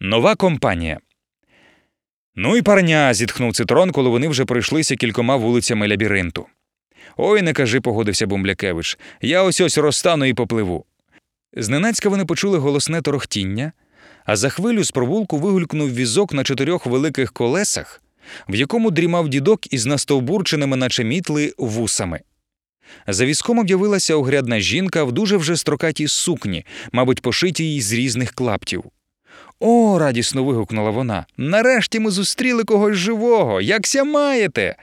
Нова компанія. Ну і парня, зітхнув цитрон, коли вони вже пройшлися кількома вулицями лабіринту. Ой, не кажи, погодився Бумблякевич. Я ось ось розтану і попливу. Зненацька вони почули голосне торохтіння, а за хвилю з провулку вигулькнув візок на чотирьох великих колесах, в якому дрімав дідок із настовбурченими, наче мітли, вусами. За візком об'явилася огрядна жінка в дуже вже строкатій сукні, мабуть, пошитій з різних клаптів. О, радісно вигукнула вона. Нарешті ми зустріли когось живого. Якся маєте?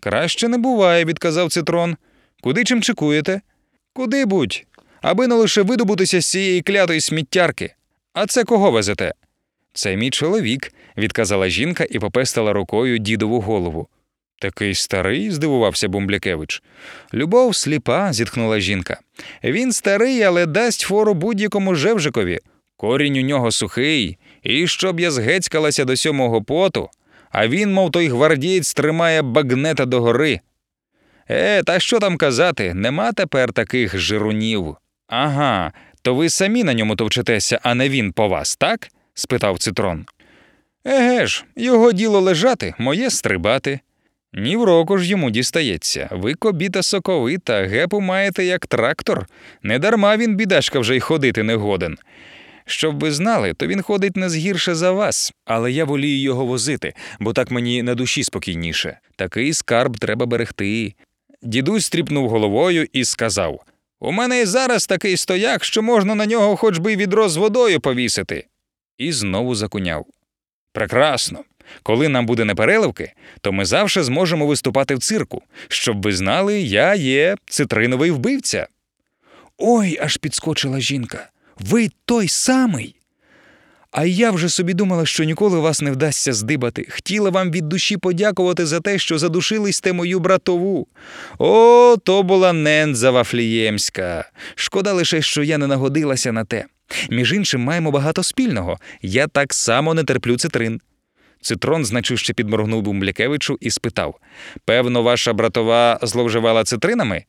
Краще не буває, відказав цитрон. Куди чим чекуєте? Куди будь, аби не лише видобутися з цієї клятої сміттярки. А це кого везете? Це мій чоловік, відказала жінка і попестила рукою дідову голову. Такий старий, здивувався Бумблякевич. Любов сліпа, зітхнула жінка. Він старий, але дасть фору будь-якому жевжикові. Корінь у нього сухий, і щоб я згецькалася до сьомого поту, а він, мов той гвардієць, тримає багнета догори. Е, та що там казати, нема тепер таких жирунів. Ага, то ви самі на ньому товчетеся, а не він по вас, так? спитав цитрон. Еге ж, його діло лежати, моє стрибати. Ні в року ж йому дістається. Ви кобіта соковита, гепу маєте як трактор. Недарма він, бідашка, вже й ходити не годен. Щоб ви знали, то він ходить не згірше за вас, але я волію його возити, бо так мені на душі спокійніше. Такий скарб треба берегти. Дідусь стріпнув головою і сказав: У мене і зараз такий стояк, що можна на нього хоч би відро з водою повісити. І знову закуняв. Прекрасно. Коли нам буде непереливки, то ми завжди зможемо виступати в цирку. Щоб ви знали, я є цитриновий вбивця. Ой, аж підскочила жінка. Ви той самий. А я вже собі думала, що ніколи вас не вдасться здибати. Хотіла вам від душі подякувати за те, що задушили сте мою братову. О, то була нендза Вафліємська. Шкода лише, що я не нагодилася на те. Між іншим, маємо багато спільного. Я так само не терплю цитрин. Цитрон, значуще підморгнув Бумблякевичу і спитав Певно, ваша братова зловживала цитринами?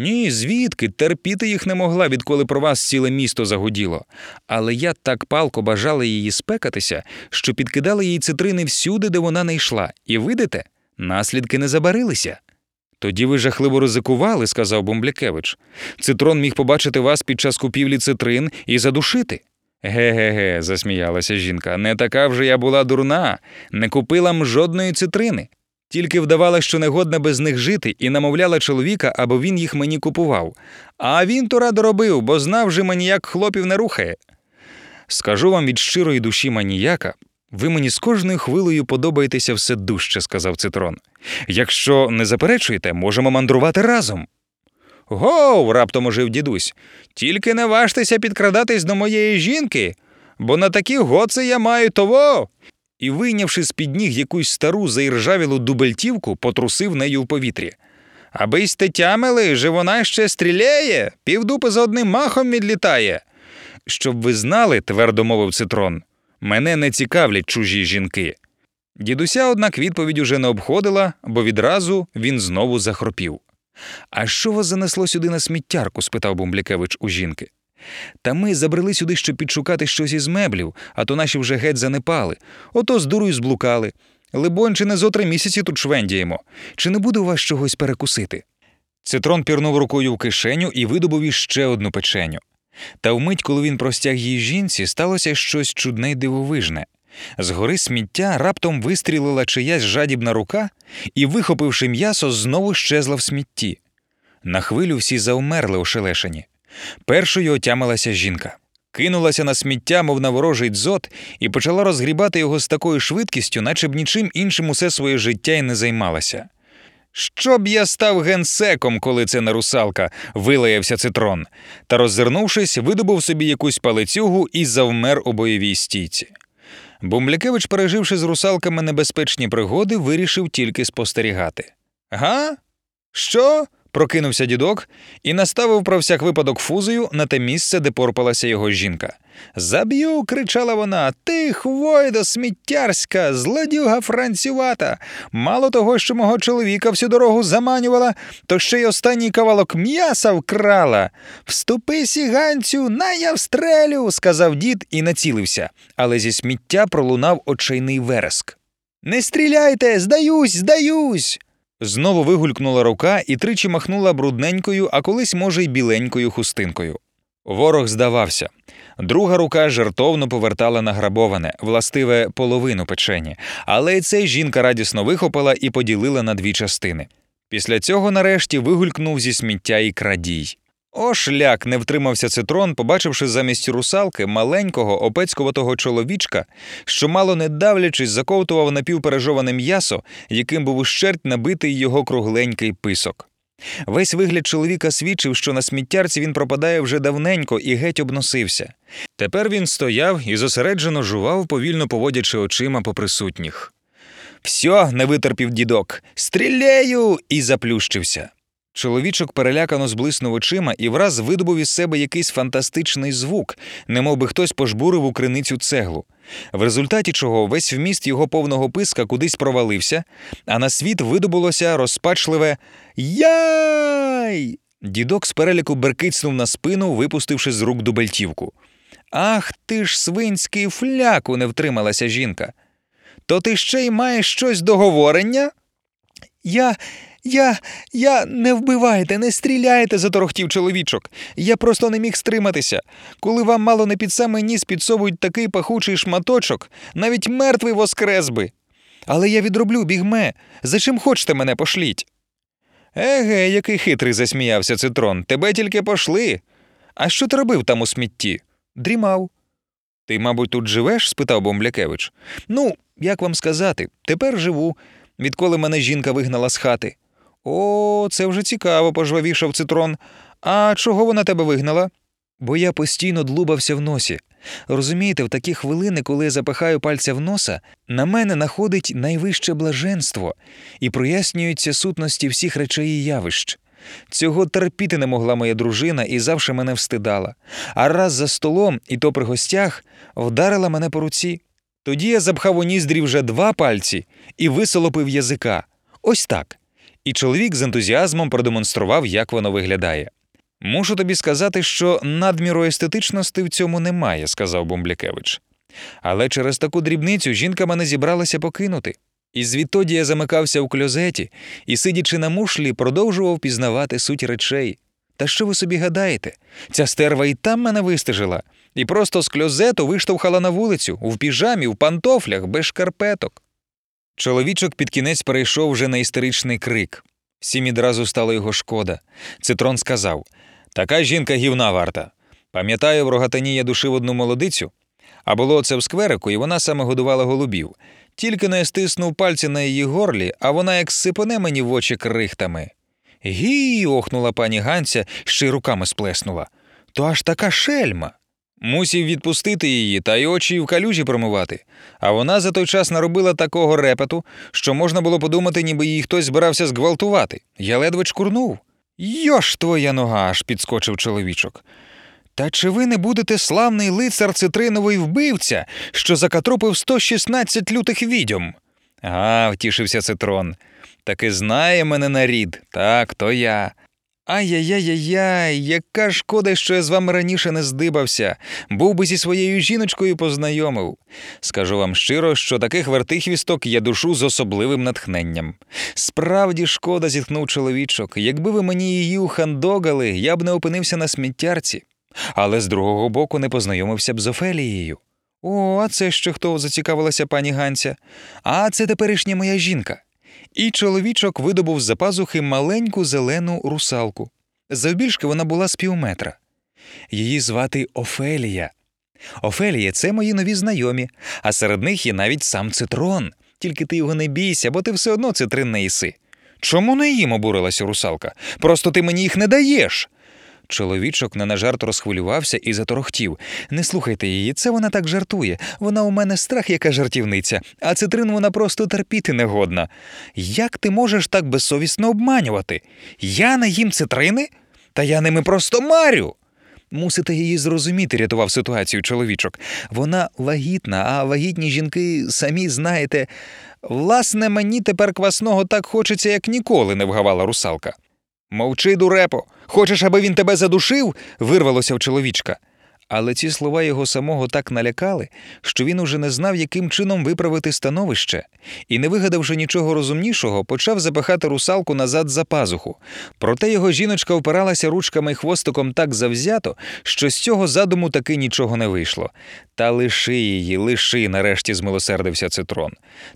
Ні, звідки терпіти їх не могла, відколи про вас ціле місто загуділо. Але я так палко бажала її спекатися, що підкидала їй цитрини всюди, де вона не йшла, і видите, наслідки не забарилися. Тоді ви жахливо ризикували, сказав Бумблякевич. Цитрон міг побачити вас під час купівлі цитрин і задушити. Ге-ге-ге, засміялася жінка, не така вже я була дурна, не купила м жодної цитрини. Тільки вдавала, що негодна без них жити, і намовляла чоловіка, аби він їх мені купував. А він то радо робив, бо знав же маніяк хлопів не рухає. Скажу вам від щирої душі маніяка, ви мені з кожною хвилею подобаєтеся все дужче, сказав Цитрон. Якщо не заперечуєте, можемо мандрувати разом. Гоу, раптом ожив дідусь. Тільки не важтеся підкрадатись до моєї жінки, бо на такі гоци я маю того. І, вийнявши з під ніг якусь стару заіржавілу дубельтівку, потрусив нею в повітрі. Аби сте тямили, же вона ще стріляє, півдупи за одним махом відлітає. Щоб ви знали, твердо мовив цитрон, мене не цікавлять чужі жінки. Дідуся, однак, відповідь уже не обходила, бо відразу він знову захропів. А що вас занесло сюди на сміттярку? спитав Бумблякевич у жінки. Та ми забрели сюди, щоб підшукати щось із меблів, а то наші вже геть занепали. Ото з дурою зблукали. Либонь, чи не зо три місяці тут швендіємо. Чи не буде у вас чогось перекусити? Цитрон пірнув рукою в кишеню і видобув іще одну печеню. Та вмить, коли він простяг її жінці, сталося щось чудне й дивовижне. Згори сміття раптом вистрілила чиясь жадібна рука і, вихопивши м'ясо, знову щезла в смітті. На хвилю всі завмерли ошелешені. Першою отямилася жінка. Кинулася на сміття, мов на ворожий дзот, і почала розгрібати його з такою швидкістю, наче б нічим іншим усе своє життя й не займалася. Щоб я став генсеком, коли це не русалка, вилаявся цитрон, та, роззирнувшись, видобув собі якусь палицюгу і завмер у бойовій стійці. Бумблякевич, переживши з русалками небезпечні пригоди, вирішив тільки спостерігати. Га? Що? Прокинувся дідок і наставив про всяк випадок фузою на те місце, де порпалася його жінка. Заб'ю, кричала вона. Ти, хвойдо, сміттярська, злодюга францювата. Мало того, що мого чоловіка всю дорогу заманювала, то ще й останній кавалок м'яса вкрала. Вступи, сіганцю, на я встрелю, сказав дід і націлився, але зі сміття пролунав очейний вереск. Не стріляйте, здаюсь, здаюсь. Знову вигулькнула рука і тричі махнула брудненькою, а колись, може, й біленькою хустинкою. Ворог здавався. Друга рука жертовно повертала награбоване, властиве половину печені, але й цей жінка радісно вихопила і поділила на дві частини. Після цього, нарешті, вигулькнув зі сміття і крадій. О, шлях не втримався цитрон, побачивши замість русалки маленького опецькуватого чоловічка, що, мало не давлячись, заковтував напівпережоване м'ясо, яким був ущерть набитий його кругленький писок. Весь вигляд чоловіка свідчив, що на сміттярці він пропадає вже давненько і геть обносився. Тепер він стояв і зосереджено жував, повільно поводячи очима по присутніх. Всьо, не витерпів дідок, стріляю! і заплющився. Чоловічок перелякано зблиснув очима і враз видобув із себе якийсь фантастичний звук, немов би хтось пожбурив у криницю цеглу, в результаті чого весь вміст його повного писка кудись провалився, а на світ видобулося розпачливе Яй! Дідок з переліку беркицнув на спину, випустивши з рук дубельтівку. Ах ти ж, свинський фляку, не втрималася жінка. То ти ще й маєш щось договорення? Я. Я. Я не вбивайте, не стріляйте, заторохтів чоловічок. Я просто не міг стриматися. Коли вам мало не під самий ніс підсовують такий пахучий шматочок, навіть мертвий воскрес би. Але я відроблю, бігме. За чим хочете мене пошліть? Еге, який хитрий засміявся цитрон. Тебе тільки пошли. А що ти робив там у смітті? Дрімав. Ти, мабуть, тут живеш? спитав Бомблякевич. Ну, як вам сказати, тепер живу, відколи мене жінка вигнала з хати. О, це вже цікаво, пожвавішав цитрон. А чого вона тебе вигнала? Бо я постійно длубався в носі. Розумієте, в такі хвилини, коли я запихаю пальця в носа, на мене находить найвище блаженство і прояснюються сутності всіх речей і явищ. Цього терпіти не могла моя дружина і завше мене встидала, а раз за столом, і то при гостях, вдарила мене по руці. Тоді я запхав у ніздрі вже два пальці і висолопив язика. Ось так. І чоловік з ентузіазмом продемонстрував, як воно виглядає. Мушу тобі сказати, що надміру естетичності в цьому немає, сказав Бомблякевич. Але через таку дрібницю жінка мене зібралася покинути. І звідтоді я замикався у кльозеті і, сидячи на мушлі, продовжував пізнавати суть речей. Та що ви собі гадаєте? Ця стерва і там мене вистежила, і просто з кльозету виштовхала на вулицю, в піжамі, в пантофлях, без шкарпеток. Чоловічок під кінець перейшов вже на істеричний крик. Всім відразу стало його шкода. Цитрон сказав Така жінка гівна варта. Пам'ятаю, в рогатині я душив одну молодицю, а було це в скверику, і вона саме годувала голубів. Тільки не стиснув пальці на її горлі, а вона як сипоне мені в очі крихтами. Гі. охнула пані Ганця, ще й руками сплеснула. То аж така шельма. Мусів відпустити її та й очі в калюжі промивати. А вона за той час наробила такого репету, що можна було подумати, ніби її хтось збирався зґвалтувати. Я ледве чкурнув. Йош твоя нога, аж підскочив чоловічок. Та чи ви не будете славний лицар цитриновий вбивця, що закатропив 116 лютих відьом? А, втішився цитрон. Таки знає мене нарід. Так, то я. Ай-яй-яй-яй, яка шкода, що я з вами раніше не здибався, був би зі своєю жіночкою познайомив. Скажу вам щиро, що таких вертихвісток я душу з особливим натхненням. Справді шкода, зітхнув чоловічок. Якби ви мені її ухандогали, я б не опинився на сміттярці, але з другого боку не познайомився б з Офелією. О, а це що хто зацікавилася пані Ганця? А це теперішня моя жінка. І чоловічок видобув з-за пазухи маленьку зелену русалку. Завбільшки вона була з півметра. Її звати Офелія. Офелія це мої нові знайомі, а серед них є навіть сам цитрон. Тільки ти його не бійся, бо ти все одно цитрин не їси. Чому не їм обурилася русалка? Просто ти мені їх не даєш. Чоловічок не на жарт розхвилювався і заторохтів. Не слухайте її, це вона так жартує. Вона у мене страх, яка жартівниця, а цитрин вона просто терпіти не годна. Як ти можеш так безсовісно обманювати? Я не їм цитрини? Та я ними просто марю. Мусите її зрозуміти, рятував ситуацію чоловічок. Вона вагітна, а вагітні жінки, самі знаєте. Власне, мені тепер квасного так хочеться, як ніколи, не вгавала русалка. Мовчи, дурепо, хочеш, аби він тебе задушив? вирвалося в чоловічка. Але ці слова його самого так налякали, що він уже не знав, яким чином виправити становище, і, не вигадавши нічого розумнішого, почав запихати русалку назад за пазуху. Проте його жіночка впиралася ручками й хвостиком так завзято, що з цього задуму таки нічого не вийшло. Та лиши її, лиши, нарешті змилосердився цитрон.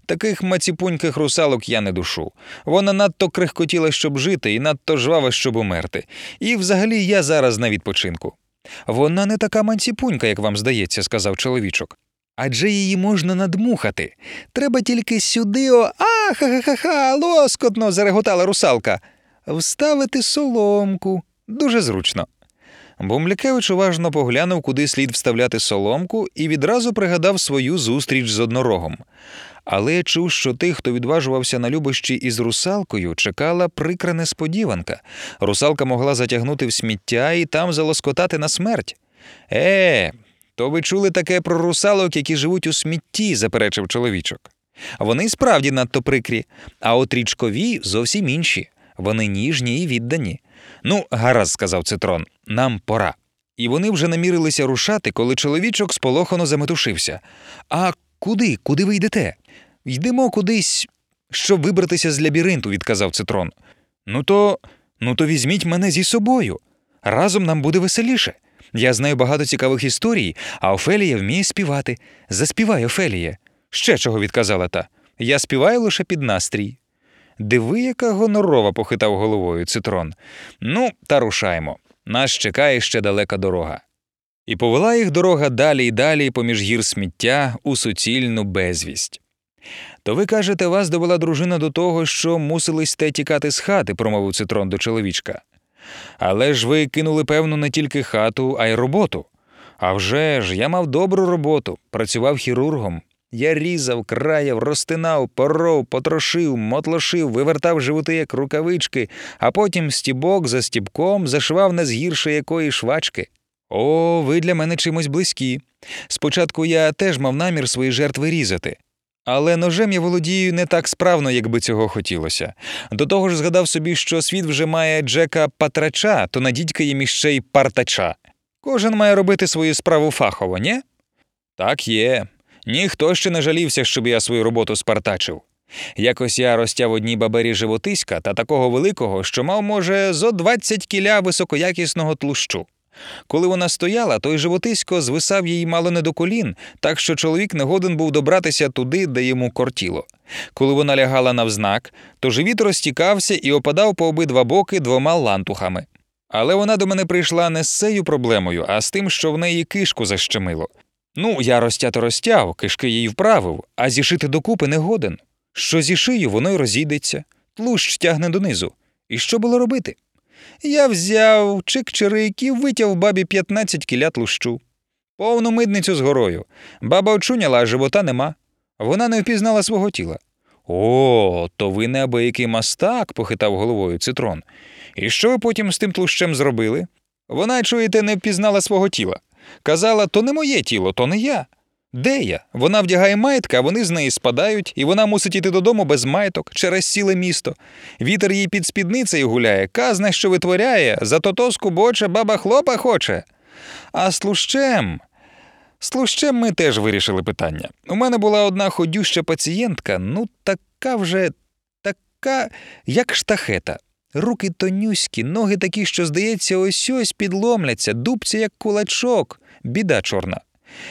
Таких маціпуньких русалок я не душу. Вона надто крихкотіла, щоб жити, і надто жвава, щоб умерти. І взагалі я зараз на відпочинку. Вона не така мансіпунька, як вам здається, сказав чоловічок. Адже її можна надмухати. Треба тільки сюди о. А, ха-ха-ха, лоскотно. зареготала русалка. Вставити соломку. Дуже зручно. Бумлякевич уважно поглянув, куди слід вставляти соломку, і відразу пригадав свою зустріч з однорогом. Але я чув, що тих, хто відважувався на любощі із русалкою, чекала прикра несподіванка. Русалка могла затягнути в сміття і там залоскотати на смерть. Е, то ви чули таке про русалок, які живуть у смітті, заперечив чоловічок. Вони справді надто прикрі, а от річкові зовсім інші. Вони ніжні і віддані. Ну, гаразд, сказав Цитрон, нам пора. І вони вже намірилися рушати, коли чоловічок сполохано заметушився. А куди? Куди ви йдете? Йдемо кудись, щоб вибратися з лабіринту, відказав Цитрон. Ну то ну то візьміть мене зі собою. Разом нам буде веселіше. Я знаю багато цікавих історій, а Офелія вміє співати. Заспівай, Офелія. Ще чого відказала та. Я співаю лише під настрій. Диви, яка гонорова, похитав головою Цитрон. Ну, та рушаймо. Нас чекає ще далека дорога. І повела їх дорога далі й далі поміж гір сміття у суцільну безвість. То ви кажете, вас довела дружина до того, що мусили сте тікати з хати, промовив цитрон до чоловічка. Але ж ви кинули, певно, не тільки хату, а й роботу. А вже ж, я мав добру роботу, працював хірургом. Я різав, краяв, розтинав, поров, потрошив, мотлошив, вивертав животи, як рукавички, а потім стібок за стібком зашивав не згірше якої швачки. О, ви для мене чимось близькі. Спочатку я теж мав намір свої жертви різати. Але ножем я володію не так справно, як би цього хотілося. До того ж згадав собі, що світ вже має Джека Патрача, то надідькає іще й партача. Кожен має робити свою справу фахово, ні? Так є. Ніхто ще не жалівся, щоб я свою роботу спартачив. Якось я розтяв одній бабері животиська та такого великого, що мав, може, зо 20 кіля високоякісного тлущу. Коли вона стояла, той животисько звисав їй мало не до колін, так що чоловік не годен був добратися туди, де йому кортіло. Коли вона лягала навзнак, то живіт розтікався і опадав по обидва боки двома лантухами. Але вона до мене прийшла не з цією проблемою, а з тим, що в неї кишку защемило. Ну, я розтято розтяв, кишки їй вправив, а зішити докупи не годен. Що зі шию, воно й розійдеться, тлущ тягне донизу. І що було робити? Я взяв чик-чирик і витяв бабі 15 кілят лущу. Повну мидницю з горою. Баба очуняла, а живота нема. Вона не впізнала свого тіла. О, то ви неабиякий мастак, похитав головою цитрон. І що ви потім з тим тлущем зробили? Вона, чуєте, не впізнала свого тіла. Казала, то не моє тіло, то не я. Де я? Вона вдягає маєтка, а вони з неї спадають, і вона мусить іти додому без маєток через ціле місто. Вітер їй під спідницею гуляє, казна, що витворяє, за тотоску боче баба хлопа хоче. А з тлущем. З тлущем ми теж вирішили питання. У мене була одна ходюща пацієнтка, ну така вже така, як штахета. Руки тонюські, ноги такі, що, здається, ось ось підломляться, дубці, як кулачок, біда чорна.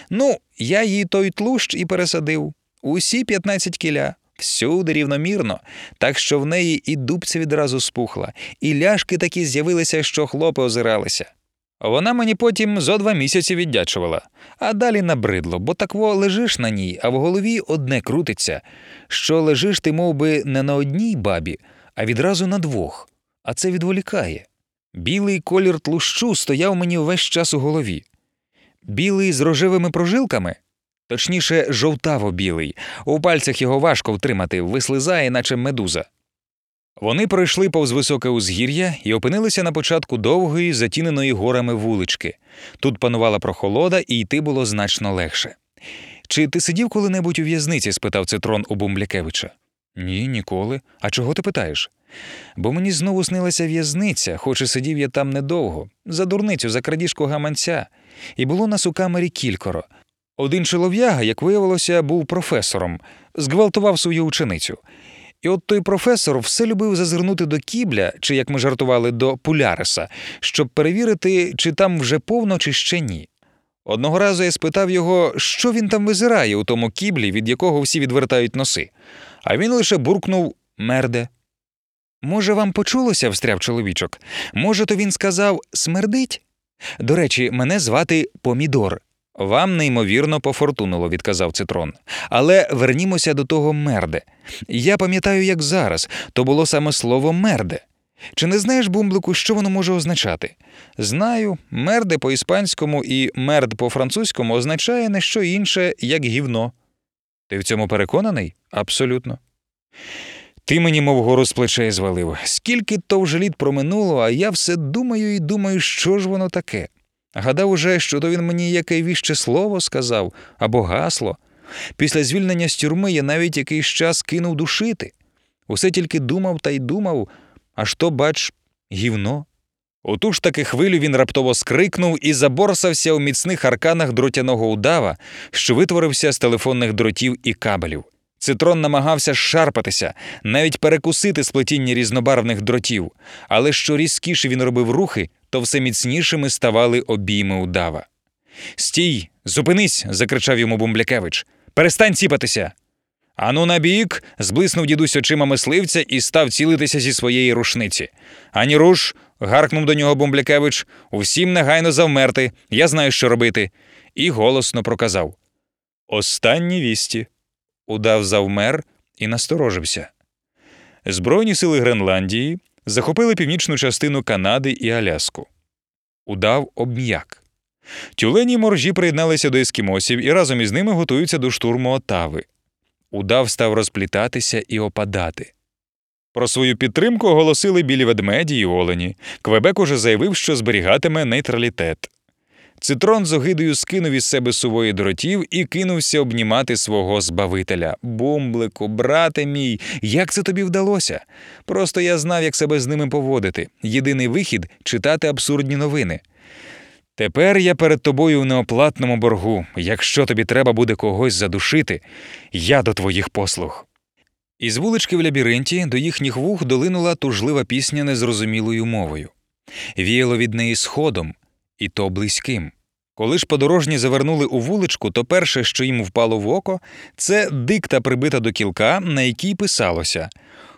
Ну, я їй той тлущ і пересадив. Усі 15 кіля, всюди рівномірно, так що в неї і дубця відразу спухла, і ляшки такі з'явилися, що хлопи озиралися. Вона мені потім зо два місяці віддячувала, а далі набридло, бо такво лежиш на ній, а в голові одне крутиться, що лежиш ти мов би, не на одній бабі, а відразу на двох, а це відволікає. Білий колір тлущу стояв мені весь час у голові. Білий з рожевими прожилками? Точніше, жовтаво білий. У пальцях його важко втримати, вислизає, наче медуза. Вони пройшли повз високе узгір'я і опинилися на початку довгої, затіненої горами вулички. Тут панувала прохолода, і йти було значно легше. Чи ти сидів коли-небудь у в'язниці? спитав Цитрон у Бумблякевича. Ні, ніколи. А чого ти питаєш? Бо мені знову снилася в'язниця, хоч і сидів я там недовго, за дурницю, за крадіжку гаманця, і було нас у камері кількоро. Один чолов'яга, як виявилося, був професором, зґвалтував свою ученицю. І от той професор все любив зазирнути до кібля, чи, як ми жартували, до Пуляриса, щоб перевірити, чи там вже повно, чи ще ні. Одного разу я спитав його, що він там визирає у тому кіблі, від якого всі відвертають носи, а він лише буркнув мерде. Може, вам почулося, встряв чоловічок. Може, то він сказав смердить? До речі, мене звати Помідор. Вам неймовірно пофортунило, відказав Цитрон. Але вернімося до того мерде. Я пам'ятаю, як зараз, то було саме слово мерде. Чи не знаєш, бумблику, що воно може означати? Знаю, мерде по-іспанському і мерд по-французькому означає не що інше, як гівно. Ти в цьому переконаний? Абсолютно. Ти мені, мов гору з плечей звалив. Скільки то вже літ проминуло, а я все думаю і думаю, що ж воно таке. Гадав уже, що то він мені яке віще слово сказав або гасло. Після звільнення з тюрми я навіть якийсь час кинув душити. Усе тільки думав та й думав, аж то, бач, гівно. У ту ж таки хвилю він раптово скрикнув і заборсався у міцних арканах дротяного удава, що витворився з телефонних дротів і кабелів. Цитрон намагався шарпатися, навіть перекусити сплетіння різнобарвних дротів, але що різкіше він робив рухи, то все міцнішими ставали обійми удава. Стій, зупинись. закричав йому Бумблякевич. Перестань ціпатися. Ану набік. зблиснув дідусь очима мисливця і став цілитися зі своєї рушниці. Ані руш. гаркнув до нього Бумблякевич. Усім негайно завмерти, я знаю, що робити. І голосно проказав: Останні вісті. Удав завмер і насторожився. Збройні сили Гренландії захопили північну частину Канади і Аляску. Удав обм'як. Тюлені моржі приєдналися до ескімосів і разом із ними готуються до штурму Отави. Удав став розплітатися і опадати. Про свою підтримку оголосили білі ведмеді і олені. Квебек уже заявив, що зберігатиме нейтралітет. Цитрон з огидою скинув із себе сувої дротів і кинувся обнімати свого збавителя. Бумблику, брате мій, як це тобі вдалося? Просто я знав, як себе з ними поводити. Єдиний вихід читати абсурдні новини. Тепер я перед тобою в неоплатному боргу. Якщо тобі треба буде когось задушити, я до твоїх послуг. Із вулички в лабіринті до їхніх вух долинула тужлива пісня незрозумілою мовою. Віяло від неї сходом, і то близьким. Коли ж подорожні завернули у вуличку, то перше, що їм впало в око, це дикта прибита до кілка, на якій писалося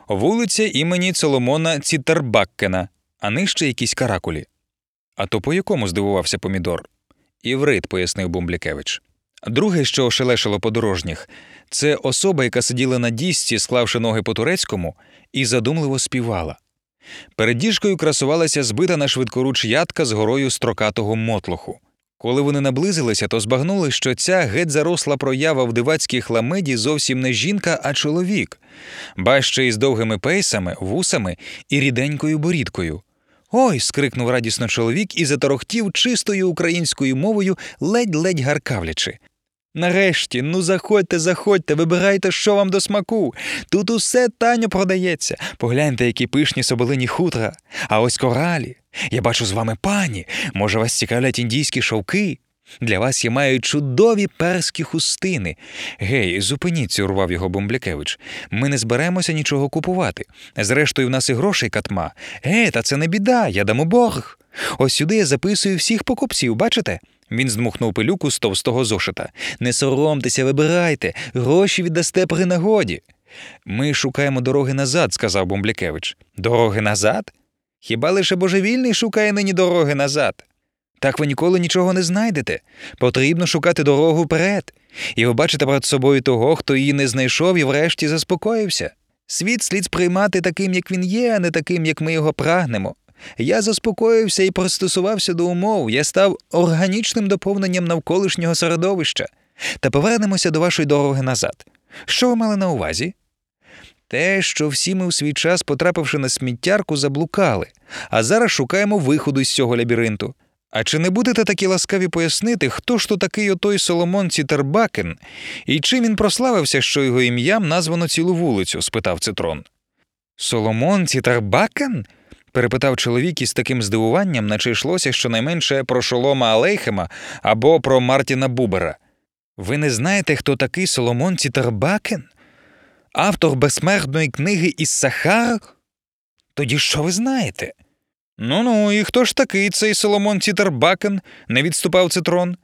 вулиця імені Соломона Цітербаккена, а нижче якісь каракулі. А то по якому здивувався Помідор? Іврит, пояснив Бумблікевич. Друге, що ошелешило подорожніх, це особа, яка сиділа на дісці, склавши ноги по турецькому, і задумливо співала. Перед діжкою красувалася збита на швидкоруч ядка з горою строкатого мотлоху. Коли вони наблизилися, то збагнули, що ця геть заросла проява в дивацькій хламиді зовсім не жінка, а чоловік, ба ще із довгими пейсами, вусами і ріденькою борідкою. Ой. скрикнув радісно чоловік і заторохтів чистою українською мовою, ледь-ледь гаркавлячи. Нарешті, ну заходьте, заходьте, вибирайте, що вам до смаку. Тут усе таньо продається. Погляньте, які пишні соболині хутра. А ось коралі. Я бачу з вами пані. Може, вас цікавлять індійські шовки? Для вас я маю чудові перські хустини. Гей, зупиніться, урвав його Бомблякевич. Ми не зберемося нічого купувати. Зрештою, в нас і грошей катма. Гей, та це не біда, я дамо борг. Ось сюди я записую всіх покупців, бачите? Він здмухнув пилюку з товстого зошита. Не соромтеся, вибирайте, гроші віддасте при нагоді. Ми шукаємо дороги назад, сказав Бомблякевич. Дороги назад? Хіба лише божевільний шукає нині дороги назад? Так ви ніколи нічого не знайдете. Потрібно шукати дорогу вперед. І ви бачите перед собою того, хто її не знайшов і врешті заспокоївся. Світ слід сприймати таким, як він є, а не таким, як ми його прагнемо. Я заспокоївся і пристосувався до умов, я став органічним доповненням навколишнього середовища. Та повернемося до вашої дороги назад. Що ви мали на увазі? Те, що всі ми у свій час, потрапивши на сміттярку, заблукали, а зараз шукаємо виходу з цього лабіринту. А чи не будете такі ласкаві пояснити, хто ж то такий отой Соломон Цітарбакен, і чим він прославився, що його ім'ям названо цілу вулицю? спитав Цитрон. Соломон Цітарбакен? Перепитав чоловік із таким здивуванням, наче йшлося щонайменше про Шолома Алейхема або про Мартіна Бубера. Ви не знаєте, хто такий Соломон Цітарбакен? Автор безсмертної книги із Сахар? Тоді що ви знаєте? Ну ну, і хто ж такий цей Соломон Цітарбакен? не відступав цитрон.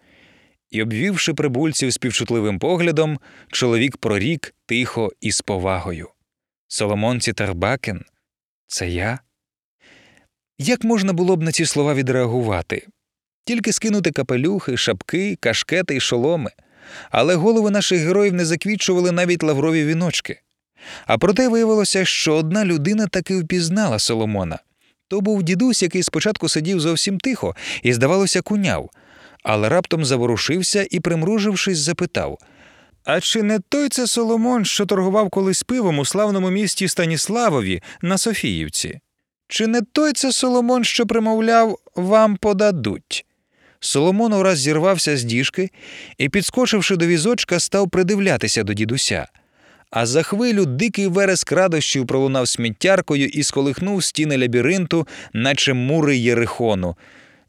І, обвівши прибульців співчутливим поглядом, чоловік прорік тихо і з повагою. Соломон Цітарбакен це я? Як можна було б на ці слова відреагувати? Тільки скинути капелюхи, шапки, кашкети й шоломи, але голови наших героїв не заквічували навіть лаврові віночки. А проте виявилося, що одна людина таки впізнала Соломона. То був дідусь, який спочатку сидів зовсім тихо і, здавалося, куняв, але раптом заворушився і, примружившись, запитав А чи не той це Соломон, що торгував колись пивом у славному місті Станіславові на Софіївці? Чи не той це Соломон, що примовляв вам подадуть? Соломон ураз зірвався з діжки і, підскочивши до візочка, став придивлятися до дідуся. А за хвилю дикий вереск радощів пролунав сміттяркою і сколихнув стіни лабіринту, наче мури Єрихону.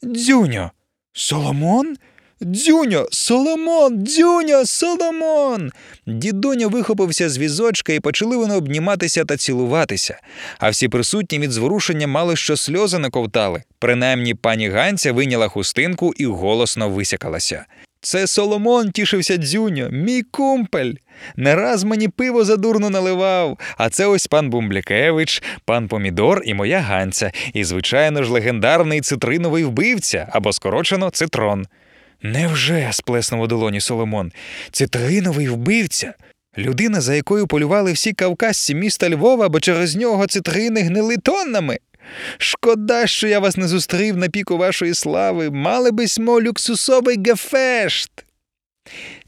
Дзюньо! Соломон? Дзюньо, Соломон, дзюньо, Соломон. Дідоня вихопився з візочка і почали вони обніматися та цілуватися, а всі присутні від зворушення мали що сльози наковтали. Принаймні пані Ганця вийняла хустинку і голосно висякалася. Це Соломон тішився дзюньо, мій кумпель. Не раз мені пиво задурно наливав, а це ось пан Бумблякевич, пан Помідор і моя Ганця, і, звичайно ж, легендарний цитриновий вбивця або скорочено цитрон. Невже? сплеснув у долоні Соломон. Цитриновий вбивця? Людина, за якою полювали всі кавказці міста Львова, бо через нього цитрини гнили тоннами. Шкода, що я вас не зустрів на піку вашої слави. Мали би смо люксусовий гефешт.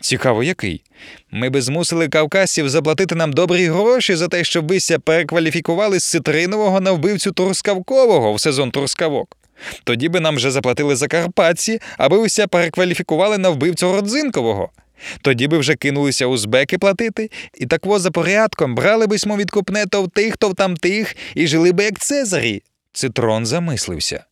Цікаво, який? Ми би змусили кавказців заплатити нам добрі гроші за те, щоб вися перекваліфікували з цитринового на вбивцю турскавкового в сезон турскавок. Тоді би нам вже заплатили закарпатці, аби уся перекваліфікували на вбивцю родзинкового. Тоді би вже кинулися узбеки платити, і так во за порядком брали би смо відкупне то в тих, то в тамтих, і жили би як Цезарі. Цитрон замислився.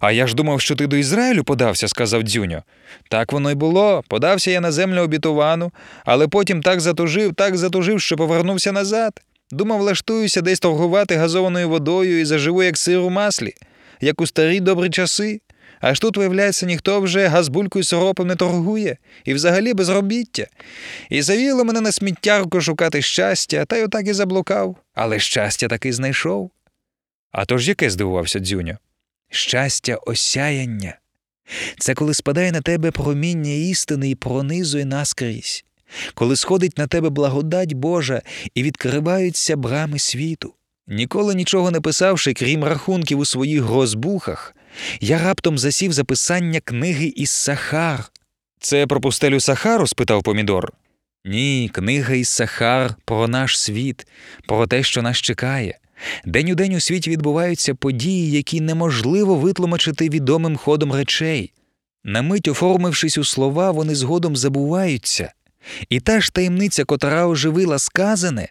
А я ж думав, що ти до Ізраїлю подався, сказав Дзюньо. Так воно й було. Подався я на землю обітувану, але потім так затужив, так затужив, що повернувся назад. Думав, влаштуюся десь торгувати газованою водою і заживу, як сир у маслі, як у старі добрі часи. Аж тут, виявляється, ніхто вже газбулькою сиропом не торгує і взагалі безробіття. І завіло мене на сміттярку шукати щастя, та й отак і заблукав. Але щастя таки знайшов. А то ж яке здивувався Дзюньо? Щастя осяяння. Це коли спадає на тебе проміння істини і пронизує наскрізь, коли сходить на тебе благодать Божа і відкриваються брами світу. Ніколи нічого не писавши, крім рахунків у своїх грозбухах, я раптом засів записання книги із Сахар. Це про пустелю Сахару? спитав Помідор. Ні, книга із Сахар про наш світ, про те, що нас чекає. День у день у світі відбуваються події, які неможливо витлумачити відомим ходом речей. На мить, оформившись у слова, вони згодом забуваються, і та ж таємниця, котра оживила сказане,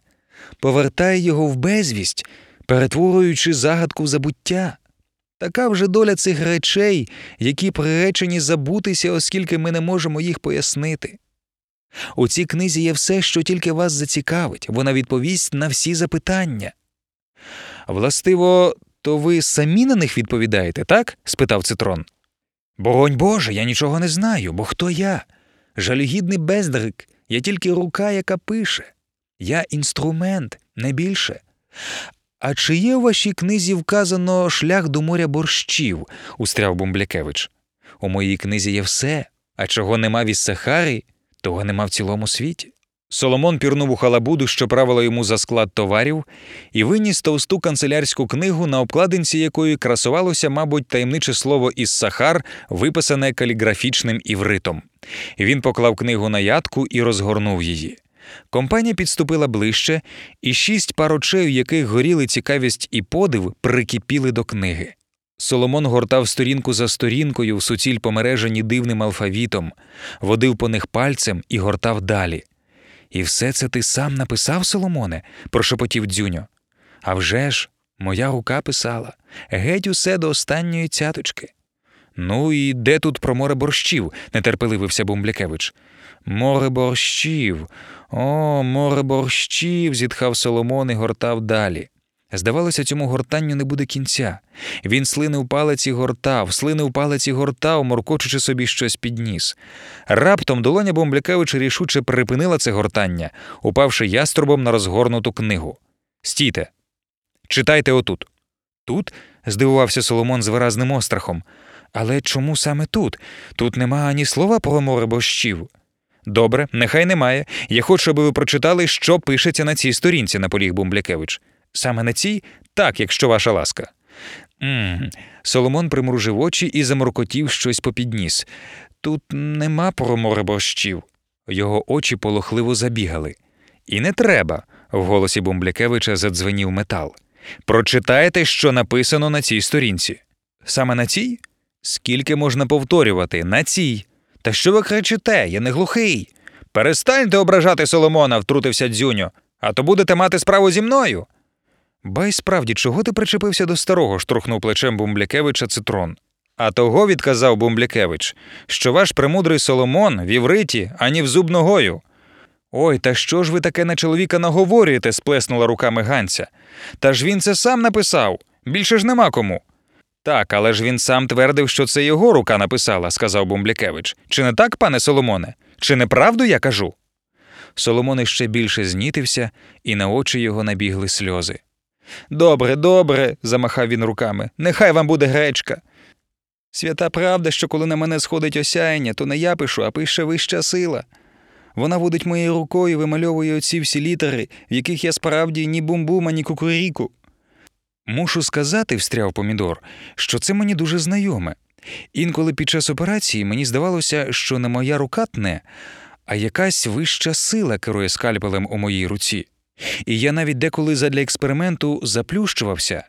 повертає його в безвість, перетворюючи загадку в забуття. Така вже доля цих речей, які приречені забутися, оскільки ми не можемо їх пояснити. У цій книзі є все, що тільки вас зацікавить, вона відповість на всі запитання. Властиво, то ви самі на них відповідаєте, так? спитав Цитрон. Боронь Боже, я нічого не знаю, бо хто я? Жалюгідний бездрик, я тільки рука, яка пише. Я інструмент, не більше. А чи є у вашій книзі вказано шлях до моря борщів? устряв Бумблякевич. У моїй книзі є все, а чого нема в Іссахарі, того нема в цілому світі. Соломон пірнув у халабуду, що правила йому за склад товарів, і виніс товсту канцелярську книгу, на обкладинці якої красувалося, мабуть, таємниче слово із Сахар, виписане каліграфічним івритом. Він поклав книгу на ядку і розгорнув її. Компанія підступила ближче, і шість пар очей, у яких горіли цікавість і подив, прикипіли до книги. Соломон гортав сторінку за сторінкою в суціль помережені дивним алфавітом, водив по них пальцем і гортав далі. І все це ти сам написав, Соломоне? прошепотів дзюньо. «А вже ж, моя рука писала геть усе до останньої цяточки. Ну і де тут про море борщів? нетерпеливився Бумблякевич. Море борщів. О, море борщів. зітхав Соломон і гортав далі. Здавалося, цьому гортанню не буде кінця. Він слинив палець і гортав, слинив палець і гортав, моркочучи собі щось під ніс. Раптом долоня Бомблякевича рішуче припинила це гортання, упавши яструбом на розгорнуту книгу. Стійте. Читайте отут. Тут? здивувався Соломон з виразним острахом. Але чому саме тут? Тут нема ані слова про море борщів. Добре, нехай немає. Я хочу, аби ви прочитали, що пишеться на цій сторінці, наполіг Бумблякевич. Саме на цій, так, якщо ваша ласка. Соломон примружив очі і заморкотів щось попідніс. Тут нема про море борщів. Його очі полохливо забігали. І не треба, в голосі Бумблякевича задзвенів метал. Прочитайте, що написано на цій сторінці. Саме на цій? Скільки можна повторювати? На цій. Та що ви кричите? Я не глухий. Перестаньте ображати Соломона, втрутився дзюньо, а то будете мати справу зі мною. Бай справді, чого ти причепився до старого? штрухнув плечем Бумблякевича цитрон. А того відказав Бумблякевич, що ваш премудрий Соломон в івриті, ані в зуб ногою. Ой, та що ж ви таке на чоловіка наговорюєте? сплеснула руками Ганця. Та ж він це сам написав. Більше ж нема кому. Так, але ж він сам твердив, що це його рука написала, сказав Бумблякевич. Чи не так, пане Соломоне? Чи не правду я кажу? Соломон іще більше знітився, і на очі його набігли сльози. Добре, добре, замахав він руками. Нехай вам буде гречка. Свята правда, що коли на мене сходить осяяння, то не я пишу, а пише вища сила. Вона водить моєю рукою, вимальовує оці всі літери, в яких я справді ні бумбума, ні кукуріку. Мушу сказати, встряв помідор, що це мені дуже знайоме. Інколи під час операції мені здавалося, що не моя рука тне, а якась вища сила керує скальпелем у моїй руці. І я навіть деколи задля експерименту заплющувався,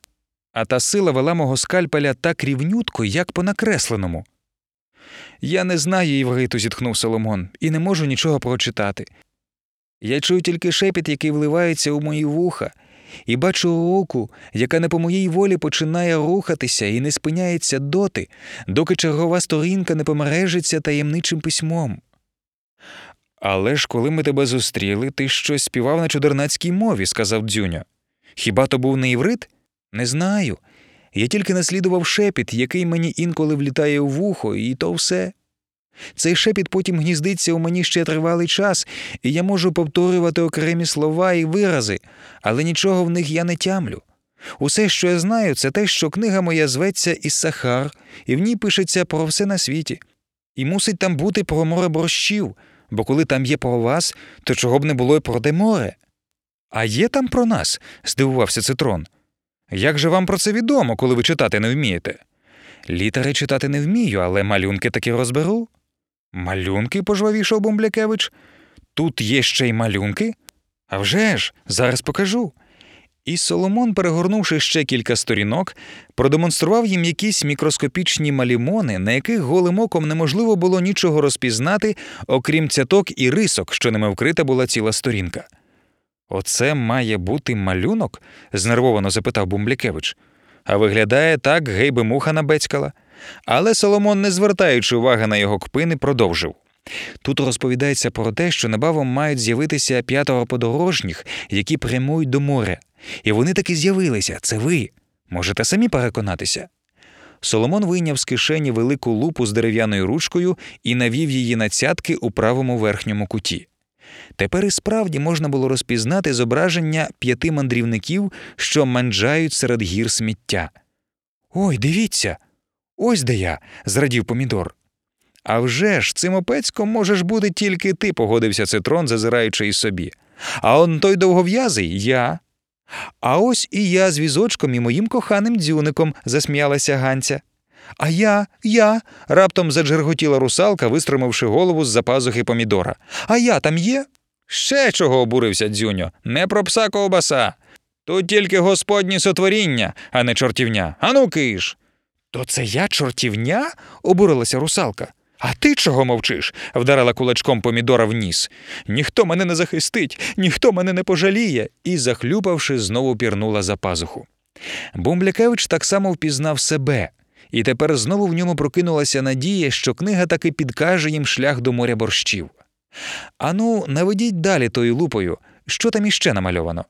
а та сила вела мого скальпеля так рівнютко, як по накресленому. Я не знаю івриту, зітхнув Соломон, і не можу нічого прочитати. Я чую тільки шепіт, який вливається у мої вуха, і бачу руку, яка не по моїй волі починає рухатися і не спиняється доти, доки чергова сторінка не помережиться таємничим письмом. Але ж коли ми тебе зустріли, ти щось співав на чудернацькій мові, сказав Дзюня. Хіба то був не іврит? Не знаю. Я тільки наслідував шепіт, який мені інколи влітає у вухо, і то все. Цей шепіт потім гніздиться у мені ще тривалий час, і я можу повторювати окремі слова і вирази, але нічого в них я не тямлю. Усе, що я знаю, це те, що книга моя зветься Іссахар, і в ній пишеться про все на світі. І мусить там бути про море борщів, бо коли там є про вас, то чого б не було й про де море. А є там про нас? здивувався Цитрон. Як же вам про це відомо, коли ви читати не вмієте? Літери читати не вмію, але малюнки таки розберу. Малюнки, пожвавішав Бомблякевич. Тут є ще й малюнки? «А вже ж, зараз покажу. І Соломон, перегорнувши ще кілька сторінок, продемонстрував їм якісь мікроскопічні малімони, на яких голим оком неможливо було нічого розпізнати, окрім цяток і рисок, що ними вкрита була ціла сторінка. Оце має бути малюнок? знервовано запитав Бумблякевич. А виглядає так, гей би муха набецькала. Але Соломон, не звертаючи уваги на його кпини, продовжив. Тут розповідається про те, що небавом мають з'явитися п'ятеро подорожніх, які прямують до моря. І вони таки з'явилися, це ви. Можете самі переконатися. Соломон вийняв з кишені велику лупу з дерев'яною ручкою і навів її на цятки у правому верхньому куті. Тепер і справді можна було розпізнати зображення п'яти мандрівників, що манджають серед гір сміття. Ой, дивіться, ось де я, зрадів помідор. «А вже ж, цим опецьком можеш бути тільки ти, погодився цитрон, зазираючи із собі. А он той довгов'язий я. А ось і я з візочком і моїм коханим дзюником, засміялася Ганця. А я, я. раптом заджерготіла русалка, вистромивши голову з за пазухи помідора. А я там є? Ще чого обурився дзюньо, не про пса ковбаса. Тут тільки господні сотворіння, а не чортівня. Ану киш. То це я чортівня? обурилася русалка. А ти чого мовчиш? вдарила кулачком помідора в ніс. Ніхто мене не захистить, ніхто мене не пожаліє, і, захлюпавши, знову пірнула за пазуху. Бумблякевич так само впізнав себе, і тепер знову в ньому прокинулася надія, що книга таки підкаже їм шлях до моря борщів. Ану, наведіть далі тою лупою, що там іще намальовано.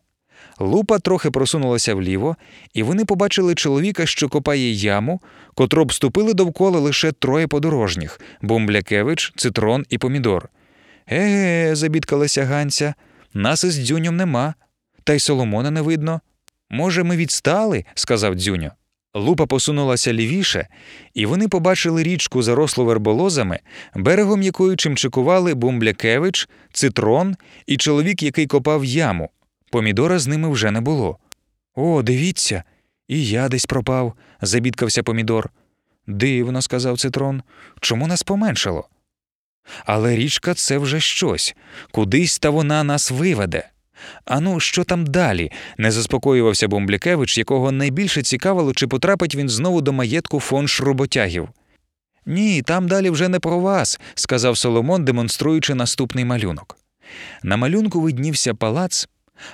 Лупа трохи просунулася вліво, і вони побачили чоловіка, що копає яму, котру обступили довкола лише троє подорожніх Бумблякевич, цитрон і помідор. Еге, забідкалася Ганця, нас із дзюньом нема, та й Соломона не видно. Може, ми відстали? сказав дзюньо. Лупа посунулася лівіше, і вони побачили річку, зарослу верболозами, берегом якої чимчикували Бумблякевич, цитрон і чоловік, який копав яму. Помідора з ними вже не було. О, дивіться, і я десь пропав, забідкався помідор. Дивно, сказав цитрон. Чому нас поменшало? Але річка це вже щось. Кудись та вона нас виведе. Ану, що там далі? не заспокоювався Бомблякевич, якого найбільше цікавило, чи потрапить він знову до маєтку фон шроботягів. Ні, там далі вже не про вас, сказав Соломон, демонструючи наступний малюнок. На малюнку виднівся палац,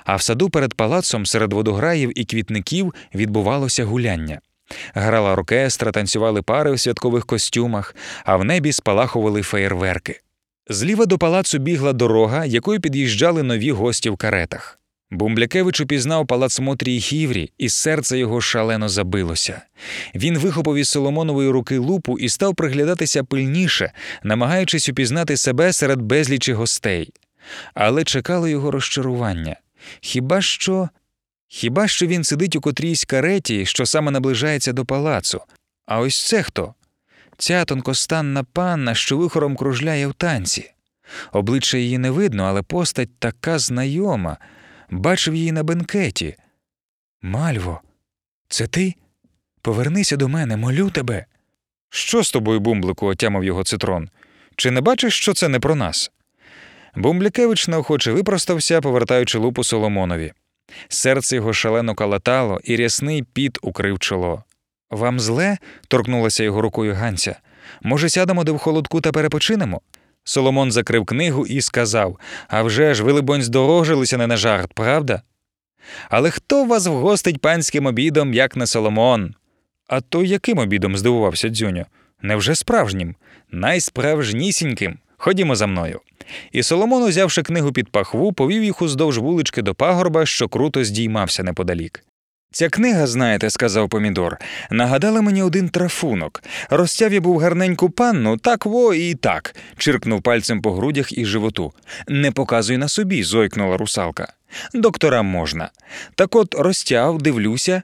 а в саду перед палацом серед водограїв і квітників відбувалося гуляння. Грала оркестра, танцювали пари у святкових костюмах, а в небі спалахували феєрверки. Зліва до палацу бігла дорога, якою під'їжджали нові гості в каретах. Бумблякевич упізнав палац Мотрії Хіврі, і серце його шалено забилося. Він вихопив із Соломонової руки лупу і став приглядатися пильніше, намагаючись упізнати себе серед безлічі гостей. Але чекало його розчарування. Хіба що Хіба що він сидить у котрійсь кареті, що саме наближається до палацу. А ось це хто? Ця тонкостанна панна, що вихором кружляє в танці. Обличчя її не видно, але постать така знайома. Бачив її на бенкеті. Мальво, це ти? Повернися до мене, молю тебе. Що з тобою, бумблику? отямив його цитрон. Чи не бачиш, що це не про нас? Бумблякевич неохоче випростався, повертаючи лупу Соломонові. Серце його шалено калатало, і рясний піт укрив чоло. Вам зле? торкнулася його рукою Ганця. Може, сядемо до холодку та перепочинемо? Соломон закрив книгу і сказав «А вже ж, ви, либонь, здорожилися не на жарт, правда? Але хто вас вгостить панським обідом, як не Соломон? А то яким обідом? здивувався дзюньо. Невже справжнім? Найсправжнісіньким. Ходімо за мною. І Соломон, узявши книгу під пахву, повів їх уздовж вулички до пагорба, що круто здіймався неподалік. Ця книга, знаєте, сказав Помідор, нагадала мені один трафунок. Розтяв я був гарненьку панну, так во і так, чиркнув пальцем по грудях і животу. Не показуй на собі, зойкнула русалка. Докторам можна. Так от розтяв, дивлюся,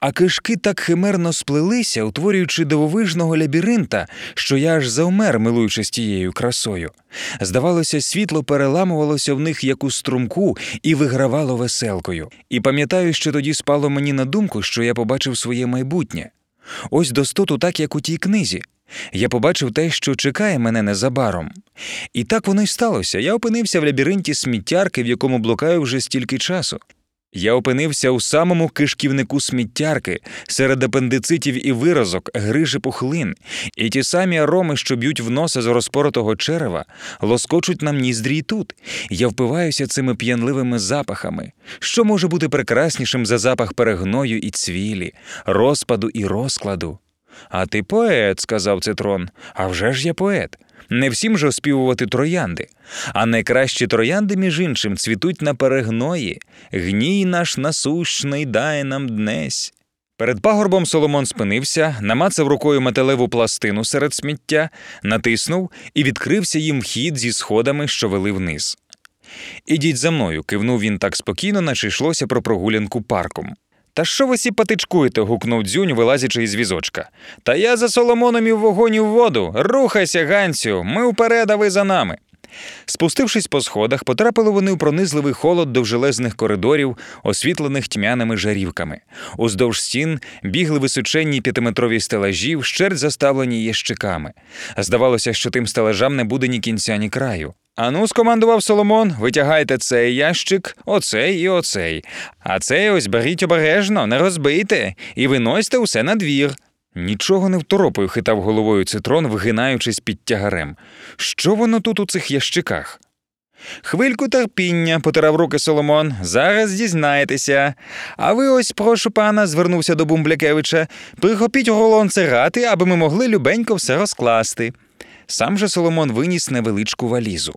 а кишки так химерно сплелися, утворюючи дивовижного лабіринта, що я аж завмер, милуючись тією красою. Здавалося, світло переламувалося в них як у струмку і вигравало веселкою. І пам'ятаю, що тоді спало мені на думку, що я побачив своє майбутнє. Ось достоту, так як у тій книзі. Я побачив те, що чекає мене незабаром. І так воно й сталося. Я опинився в лабіринті сміттярки, в якому блукаю вже стільки часу. Я опинився у самому кишківнику сміттярки, серед апендицитів і виразок, грижі пухлин, і ті самі ароми, що б'ють в носа з розпоротого черева, лоскочуть нам ніздрі тут. Я впиваюся цими п'янливими запахами. Що може бути прекраснішим за запах перегною і цвілі, розпаду і розкладу? А ти поет, сказав Цитрон. «А вже ж я поет. Не всім же оспівувати троянди, а найкращі троянди, між іншим, цвітуть на перегної. Гній наш насущний дає нам днесь. Перед пагорбом Соломон спинився, намацав рукою металеву пластину серед сміття, натиснув і відкрився їм вхід зі сходами, що вели вниз. Ідіть за мною, кивнув він так спокійно, наче йшлося про прогулянку парком. Та що ви всі патичкуєте? гукнув дзюнь, вилазячи із візочка. Та я за Соломоном і в вогонь і в воду. Рухайся, Ганцю, ми вперед, а ви за нами. Спустившись по сходах, потрапили вони у пронизливий холод довжелезних коридорів, освітлених тьмяними жарівками. Уздовж стін бігли височенні п'ятиметрові стелажі, вщерть заставлені ящиками. Здавалося, що тим стелажам не буде ні кінця, ні краю. Ану, скомандував Соломон, витягайте цей ящик, оцей і оцей. А цей ось беріть обережно, не розбийте, і виносьте усе на двір. Нічого не второпою хитав головою цитрон, вгинаючись під тягарем. Що воно тут у цих ящиках? Хвильку терпіння, потирав руки Соломон. Зараз дізнаєтеся. А ви ось, прошу пана, звернувся до Бумблякевича, прихопіть рулон церати, аби ми могли любенько все розкласти. Сам же Соломон виніс невеличку валізу.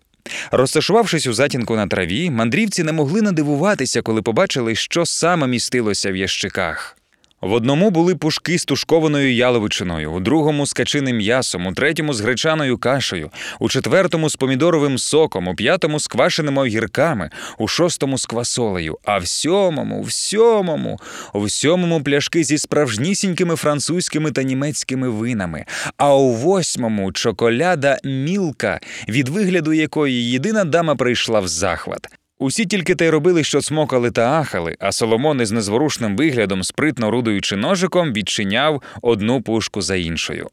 Розташувавшись у затінку на траві, мандрівці не могли надивуватися, коли побачили, що саме містилося в ящиках. В одному були пушки з тушкованою яловичиною, у другому з качиним м'ясом, у третьому з гречаною кашею, у четвертому з помідоровим соком, у п'ятому з квашеними огірками, у шостому з квасолею, а в сьомому, в сьомому, в сьомому пляшки зі справжнісінькими французькими та німецькими винами, а у восьмому чоколяда мілка, від вигляду якої єдина дама прийшла в захват. Усі тільки те й робили, що цмокали та ахали, а Соломон із незворушним виглядом, спритно рудуючи ножиком, відчиняв одну пушку за іншою.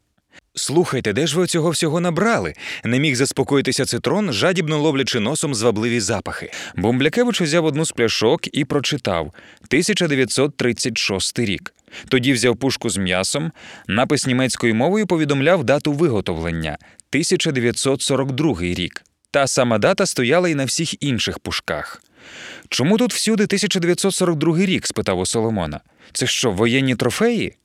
Слухайте, де ж ви цього всього набрали? Не міг заспокоїтися цитрон, жадібно ловлячи носом звабливі запахи. Бомблякевич взяв одну з пляшок і прочитав 1936 рік. Тоді взяв пушку з м'ясом. Напис німецькою мовою повідомляв дату виготовлення 1942 рік. Та сама дата стояла і на всіх інших пушках. Чому тут всюди 1942 рік? спитав у Соломона. Це що, воєнні трофеї?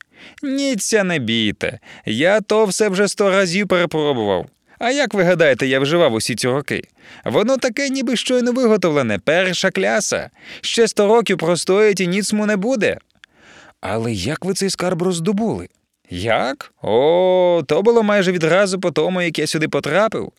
Ніця не бійте. Я то все вже сто разів перепробував. А як ви гадаєте, я вживав усі ці роки? Воно таке, ніби щойно виготовлене, перша кляса. Ще сто років простоїть і ніцму не буде. Але як ви цей скарб роздобули? Як? О, то було майже відразу по тому, як я сюди потрапив.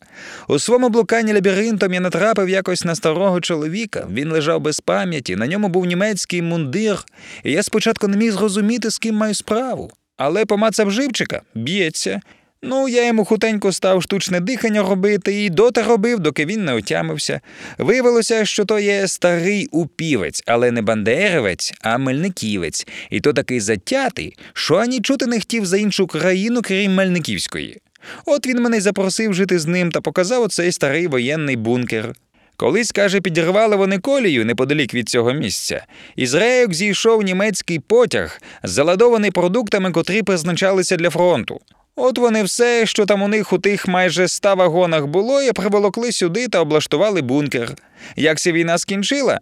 У своєму блуканні лабіринтом я натрапив якось на старого чоловіка. Він лежав без пам'яті, на ньому був німецький мундир, і я спочатку не міг зрозуміти, з ким маю справу. Але помацав живчика, б'ється. Ну, я йому хутенько став штучне дихання робити і доти робив, доки він не отямився. Виявилося, що то є старий упівець, але не бандерівець, а мельниківець, і то такий затятий, що ані чути не хотів за іншу країну, крім Мельниківської. От він мене запросив жити з ним та показав оцей старий воєнний бункер. Колись, каже, підірвали вони колію неподалік від цього місця. Із рейок зійшов німецький потяг, заладований продуктами, котрі призначалися для фронту. От вони все, що там у них у тих майже ста вагонах було, і приволокли сюди та облаштували бункер. Якся війна скінчила,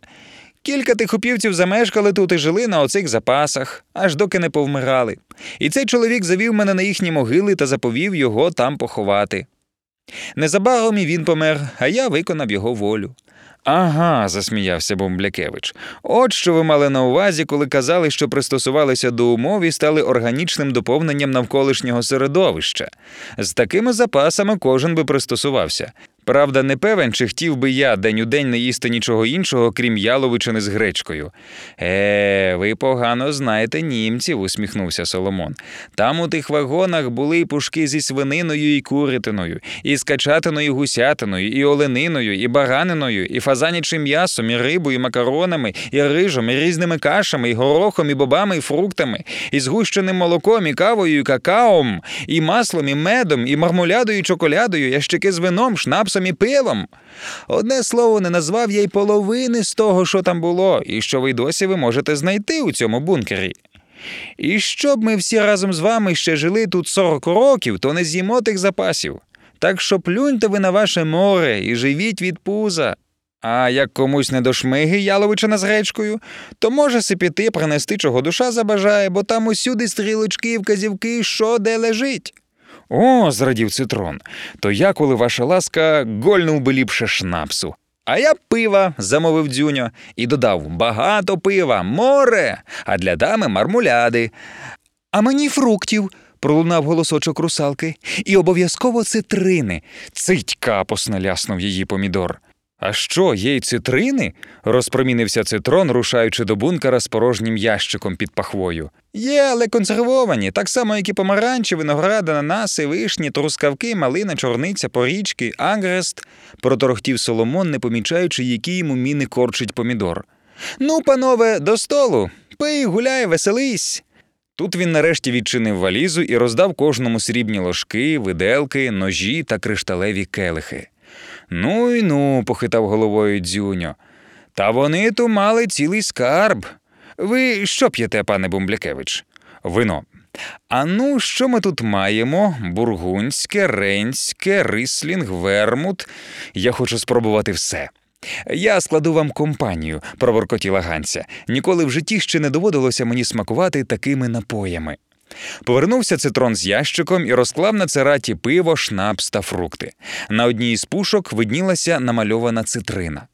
кілька тих упівців замешкали тут і жили на оцих запасах, аж доки не повмирали. І цей чоловік завів мене на їхні могили та заповів його там поховати. Незабаром і він помер, а я виконав його волю. Ага, засміявся Бомблякевич. От що ви мали на увазі, коли казали, що пристосувалися до умов і стали органічним доповненням навколишнього середовища. З такими запасами кожен би пристосувався. Правда, не певен, чи хотів би я день у день не їсти нічого іншого, крім яловичини з гречкою. Е, ви погано знаєте німців, усміхнувся Соломон. Там у тих вагонах були і пушки зі свининою і куритиною, і з качатиною гусятиною, і олениною, і бараниною, і фазанячим м'ясом, і рибою, і макаронами, і рижом, і різними кашами, і горохом, і бобами, і фруктами, і згущеним молоком, і кавою, і какаом, і маслом, і медом, і мармулядою, і чоколядою, ящики з вином, шнапсом і пивом. Одне слово, не назвав я й половини з того, що там було, і що ви досі ви можете знайти у цьому бункері. І щоб ми всі разом з вами ще жили тут 40 років, то не з'їмо тих запасів. Так що плюньте ви на ваше море і живіть від пуза. А як комусь не до шмиги яловичина з гречкою, то може си піти принести, чого душа забажає, бо там усюди стрілочки і вказівки, що де лежить. О, зрадів цитрон. То я, коли ваша ласка, гольнув би ліпше шнапсу. А я пива, замовив дзюньо, і додав багато пива, море, а для дами мармуляди. А мені фруктів, пролунав голосочок русалки, і обов'язково цитрини. Цитька, посналяснув її помідор. А що, є й цитрини? розпромінився цитрон, рушаючи до бункера з порожнім ящиком під пахвою. Є, але консервовані, так само, як і помаранчі, виноград, ананаси, вишні, трускавки, малина, чорниця, порічки, агрест, проторохтів Соломон, не помічаючи, які йому міни корчить помідор. Ну, панове, до столу. Пий, гуляй, веселись. Тут він нарешті відчинив валізу і роздав кожному срібні ложки, виделки, ножі та кришталеві келихи. Ну й ну, похитав головою дзюньо. Та вони ту мали цілий скарб. Ви що п'єте, пане Бумблякевич? Вино. А ну, що ми тут маємо? Бургунське, ренське, рислінг, вермут. Я хочу спробувати все. Я складу вам компанію, проворкотіла Ганця. Ніколи в житті ще не доводилося мені смакувати такими напоями. Повернувся цитрон з ящиком і розклав на цераті пиво, шнапс та фрукти. На одній із пушок виднілася намальована цитрина.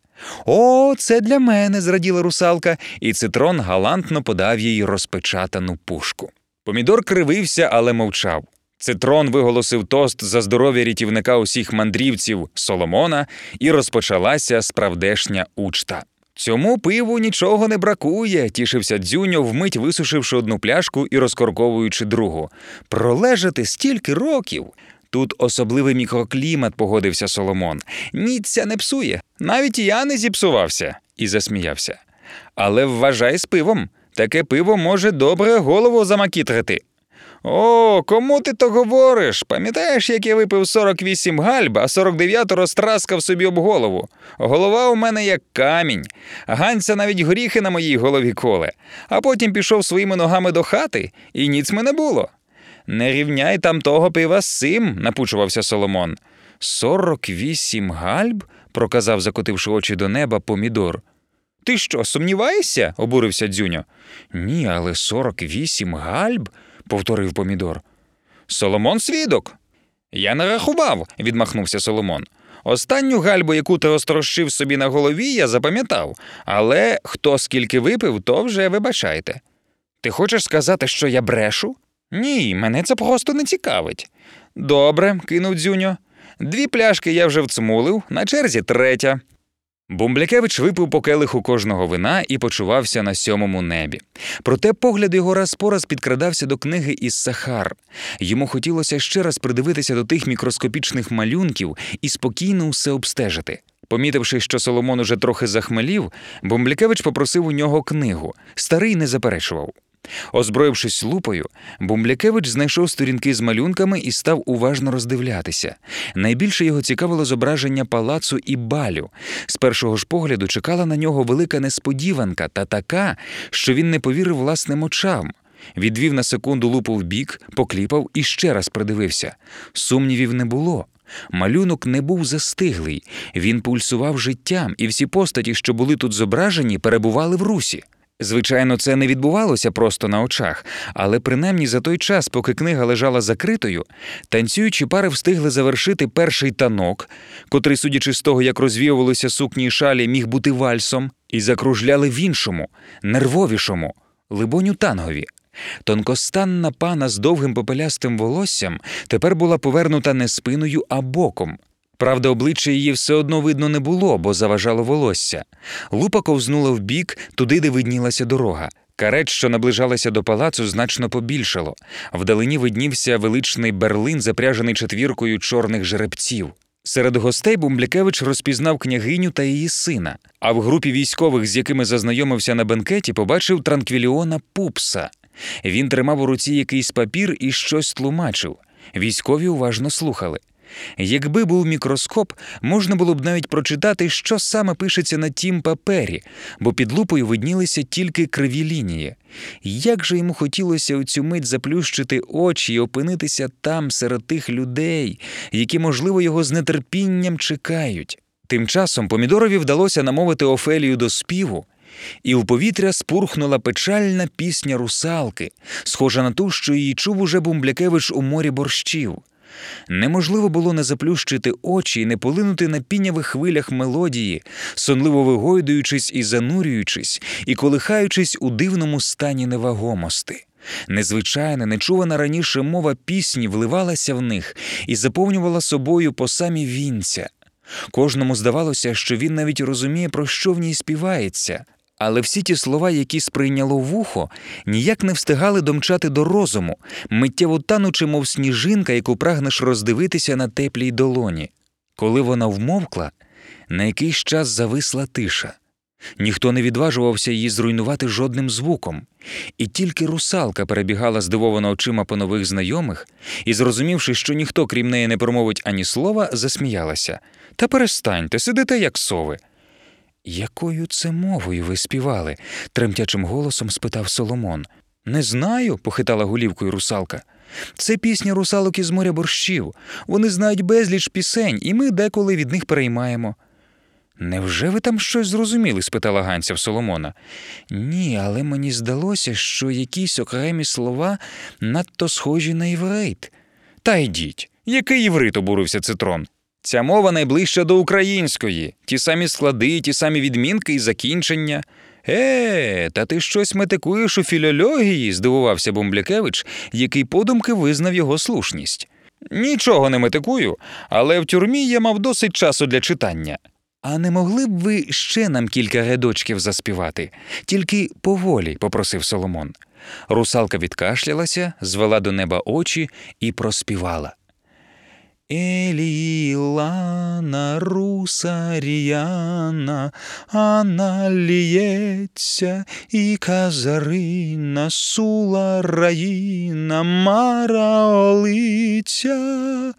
О, це для мене, зраділа русалка, і цитрон галантно подав їй розпечатану пушку. Помідор кривився, але мовчав. Цитрон виголосив тост за здоров'я рятівника усіх мандрівців Соломона, і розпочалася справдешня учта. Цьому пиву нічого не бракує, тішився дзюньо, вмить висушивши одну пляшку і розкорковуючи другу. Пролежати стільки років. Тут особливий мікроклімат, погодився Соломон. Ніця не псує. Навіть я не зіпсувався, і засміявся. Але вважай з пивом. Таке пиво може добре голову замакітрити. О, кому ти то говориш? Пам'ятаєш, як я випив 48 гальб, а 49 розтраскав собі об голову. Голова у мене як камінь. Ганця навіть горіхи на моїй голові коле, а потім пішов своїми ногами до хати, і ніц мене було. Не рівняй там того пива з цим, напучувався Соломон. Сорок вісім гальб? проказав, закотивши очі до неба, помідор. Ти що, сумніваєшся? обурився дзюньо. Ні, але сорок вісім гальб, повторив помідор. Соломон свідок. Я не рахував, відмахнувся Соломон. Останню гальбу, яку ти острощив собі на голові, я запам'ятав, але хто скільки випив, то вже вибачайте. Ти хочеш сказати, що я брешу? Ні, мене це просто не цікавить. Добре, кинув дзюньо. Дві пляшки я вже вцмулив, на черзі третя. Бумблякевич випив по келиху кожного вина і почувався на сьомому небі. Проте погляд його раз по раз підкрадався до книги із Сахар. Йому хотілося ще раз придивитися до тих мікроскопічних малюнків і спокійно усе обстежити. Помітивши, що Соломон уже трохи захмелів, Бумблякевич попросив у нього книгу. Старий не заперечував. Озброївшись лупою, Бумблякевич знайшов сторінки з малюнками і став уважно роздивлятися. Найбільше його цікавило зображення палацу і балю. З першого ж погляду чекала на нього велика несподіванка та така, що він не повірив власним очам. Відвів на секунду лупу вбік, покліпав і ще раз придивився. Сумнівів не було. Малюнок не був застиглий, він пульсував життям, і всі постаті, що були тут зображені, перебували в русі. Звичайно, це не відбувалося просто на очах, але принаймні за той час, поки книга лежала закритою, танцюючі пари встигли завершити перший танок, котрий, судячи з того, як розвіювалися сукні й шалі, міг бути вальсом, і закружляли в іншому, нервовішому, либоню тангові. Тонкостанна пана з довгим попелястим волоссям тепер була повернута не спиною, а боком. Правда, обличчя її все одно видно не було, бо заважало волосся. Лупа ковзнула вбік, туди, де виднілася дорога. Карет, що наближалася до палацу, значно побільшало. Вдалині виднівся величний берлин, запряжений четвіркою чорних жеребців. Серед гостей Бумблякевич розпізнав княгиню та її сина, а в групі військових, з якими зазнайомився на бенкеті, побачив транквіліона Пупса. Він тримав у руці якийсь папір і щось тлумачив. Військові уважно слухали. Якби був мікроскоп, можна було б навіть прочитати, що саме пишеться на тім папері, бо під лупою виднілися тільки криві лінії. Як же йому хотілося у цю мить заплющити очі і опинитися там серед тих людей, які, можливо, його з нетерпінням чекають. Тим часом помідорові вдалося намовити Офелію до співу. І в повітря спурхнула печальна пісня русалки, схожа на ту, що її чув уже Бумблякевич у морі борщів. Неможливо було не заплющити очі і не полинути на пінявих хвилях мелодії, сонливо вигойдуючись і занурюючись, і колихаючись у дивному стані невагомости. Незвичайна, нечувана раніше мова пісні вливалася в них і заповнювала собою по самі вінця. Кожному здавалося, що він навіть розуміє, про що в ній співається, але всі ті слова, які сприйняло вухо, ніяк не встигали домчати до розуму, миттєво танучи, мов сніжинка, яку прагнеш роздивитися на теплій долоні. Коли вона вмовкла, на якийсь час зависла тиша. Ніхто не відважувався її зруйнувати жодним звуком, і тільки русалка перебігала здивовано очима по нових знайомих і, зрозумівши, що ніхто, крім неї, не промовить ані слова, засміялася. Та перестаньте, сидите, як сови. Якою це мовою ви співали? тремтячим голосом спитав Соломон. Не знаю, похитала голівкою русалка. Це пісня русалок із моря борщів. Вони знають безліч пісень, і ми деколи від них переймаємо. Невже ви там щось зрозуміли? спитала Ганця в Соломона. Ні, але мені здалося, що якісь окремі слова надто схожі на єврейт. Та йдіть, який єврит обурився цитрон? Ця мова найближча до української, ті самі склади, ті самі відмінки і закінчення. Е, та ти щось метикуєш у філольогії, здивувався Бомблякевич, який подумки визнав його слушність. Нічого не метикую, але в тюрмі я мав досить часу для читання. А не могли б ви ще нам кілька рядочків заспівати? Тільки поволі, попросив Соломон. Русалка відкашлялася, звела до неба очі і проспівала. Елілана русаріяна, Ана ліється, і казарина, сула раїна, мара олиця,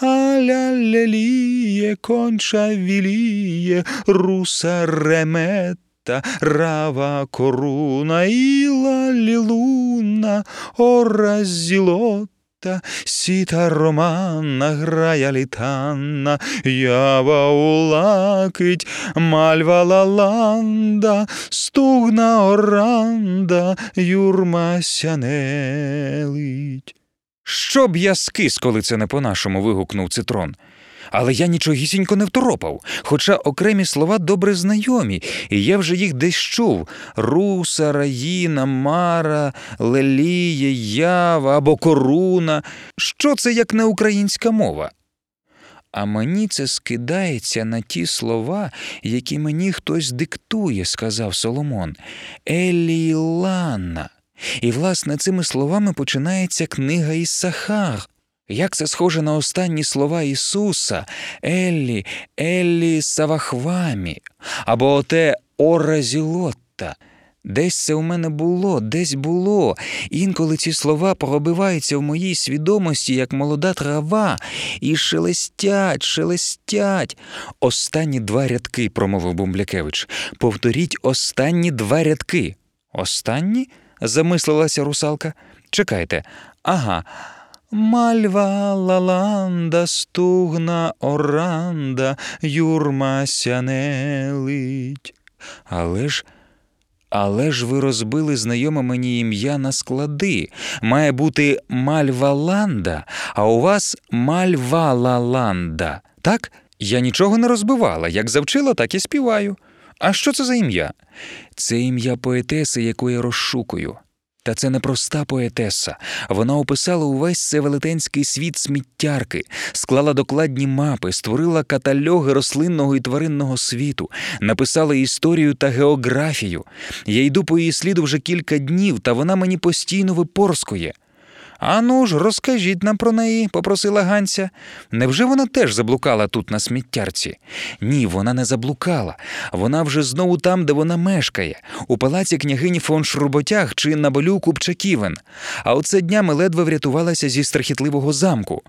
аля леліє, конча віліє, руса ремета, рава коруна, іла лілуна, ора зілот. Та сіта романна грая літанна, ява улакить, мальва лаланда, стугна оранда, юрма сянелить. Щоб я скис, коли це не по-нашому, вигукнув цитрон. Але я нічогісінько не второпав, хоча окремі слова добре знайомі, і я вже їх десь чув руса, раїна, мара, лелія, ява або коруна. Що це як не українська мова? А мені це скидається на ті слова, які мені хтось диктує, сказав Соломон. Елілана. І, власне, цими словами починається книга із Сахар. Як це схоже на останні слова Ісуса Еллі, Еллі Савахвамі, або оте Ора Зілотта. Десь це у мене було, десь було. Інколи ці слова пробиваються в моїй свідомості, як молода трава, і шелестять, шелестять. Останні два рядки, промовив Бумблякевич. Повторіть останні два рядки. Останні? замислилася русалка. Чекайте. Ага. Мальва лаланда, стугна оранда, юрма сянелить. Але ж, але ж ви розбили знайоме мені ім'я на склади. Має бути Мальваланда, а у вас Мальвалаланда. Так? Я нічого не розбивала. Як завчила, так і співаю. А що це за ім'я? Це ім'я поетеси, яку я розшукую. Та це не проста поетеса. Вона описала увесь це велетенський світ сміттярки, склала докладні мапи, створила катальоги рослинного і тваринного світу, написала історію та географію. Я йду по її сліду вже кілька днів, та вона мені постійно випорскує. Ану ж, розкажіть нам про неї, попросила Ганця. Невже вона теж заблукала тут на сміттярці? Ні, вона не заблукала. Вона вже знову там, де вона мешкає, у палаці княгині фон Шруботяг чи на болю Купчаківен. А оце днями ледве врятувалася зі страхітливого замку.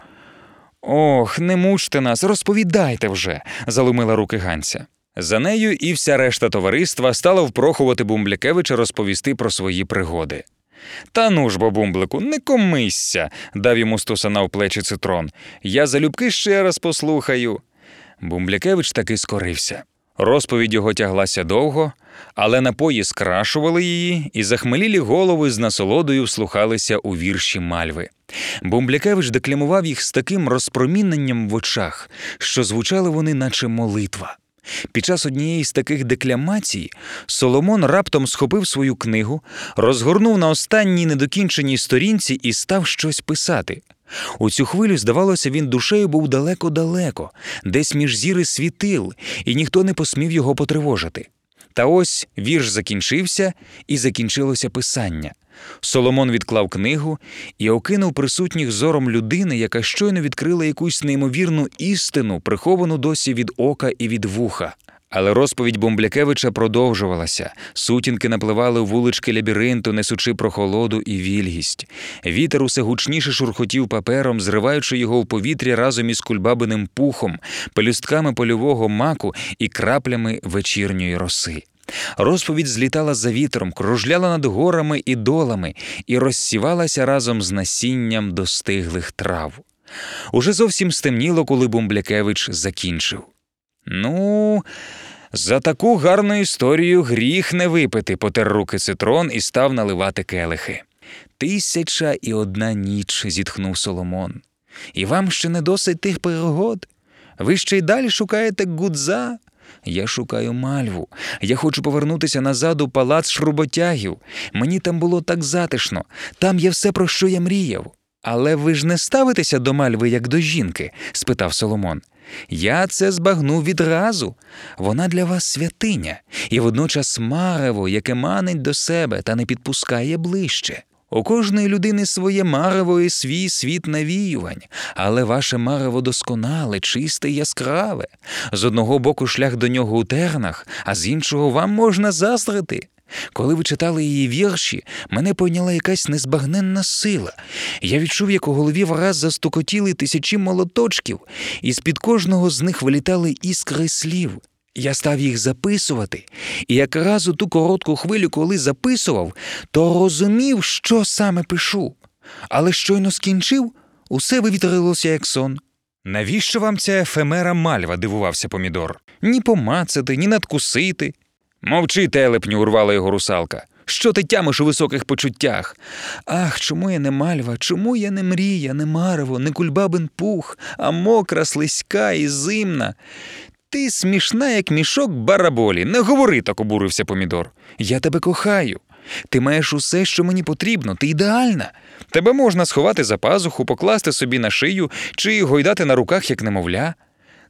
Ох, не мучте нас, розповідайте вже, заломила руки Ганця. За нею і вся решта товариства стала впрохувати Бумблякевича розповісти про свої пригоди. Та ну ж, бо, бумблику, не комисся, дав йому стусана в плечі цитрон. Я залюбки ще раз послухаю. Бумблякевич таки скорився. Розповідь його тяглася довго, але напої скрашували її, і захмелілі голови з насолодою вслухалися у вірші мальви. Бумблякевич деклямував їх з таким розпроміненням в очах, що звучали вони, наче молитва. Під час однієї з таких декламацій Соломон раптом схопив свою книгу, розгорнув на останній недокінченій сторінці і став щось писати. У цю хвилю, здавалося, він душею був далеко-далеко, десь між зіри світил, і ніхто не посмів його потривожити. Та ось вірш закінчився, і закінчилося писання. Соломон відклав книгу і окинув присутніх зором людини, яка щойно відкрила якусь неймовірну істину, приховану досі від ока і від вуха. Але розповідь Бомблякевича продовжувалася. Сутінки напливали вулички лабіринту, несучи прохолоду і вільгість. Вітер усе гучніше шурхотів папером, зриваючи його в повітря разом із кульбабиним пухом, пелюстками польового маку і краплями вечірньої роси. Розповідь злітала за вітром, кружляла над горами і долами і розсівалася разом з насінням достиглих трав. Уже зовсім стемніло, коли Бумблякевич закінчив. Ну, за таку гарну історію гріх не випити, потер руки цитрон і став наливати келихи. Тисяча і одна ніч, зітхнув Соломон. І вам ще не досить тих пригод? Ви ще й далі шукаєте гудза? Я шукаю мальву. Я хочу повернутися назад у палац шруботягів. Мені там було так затишно, там є все, про що я мріяв. Але ви ж не ставитеся до мальви як до жінки? спитав Соломон. Я це збагнув відразу. Вона для вас святиня, і водночас марево, яке манить до себе та не підпускає ближче. У кожної людини своє марево і свій світ навіювань, але ваше марево досконале, чисте і яскраве. З одного боку шлях до нього у тернах, а з іншого вам можна заздрити. Коли ви читали її вірші, мене пойняла якась незбагненна сила. Я відчув, як у голові враз застукотіли тисячі молоточків, і з-під кожного з них вилітали іскри слів. Я став їх записувати, і якраз у ту коротку хвилю, коли записував, то розумів, що саме пишу. Але щойно скінчив, усе вивітрилося, як сон. Навіщо вам ця ефемера мальва? дивувався Помідор. Ні помацати, ні надкусити. Мовчи, телепню, урвала його русалка. Що ти тямиш у високих почуттях? Ах, чому я не мальва, чому я не мрія, не марево, не кульбабин пух, а мокра, слизька і зимна? Ти смішна, як мішок бараболі. Не говори так, обурився Помідор. Я тебе кохаю. Ти маєш усе, що мені потрібно, ти ідеальна. Тебе можна сховати за пазуху, покласти собі на шию чи гойдати на руках, як немовля.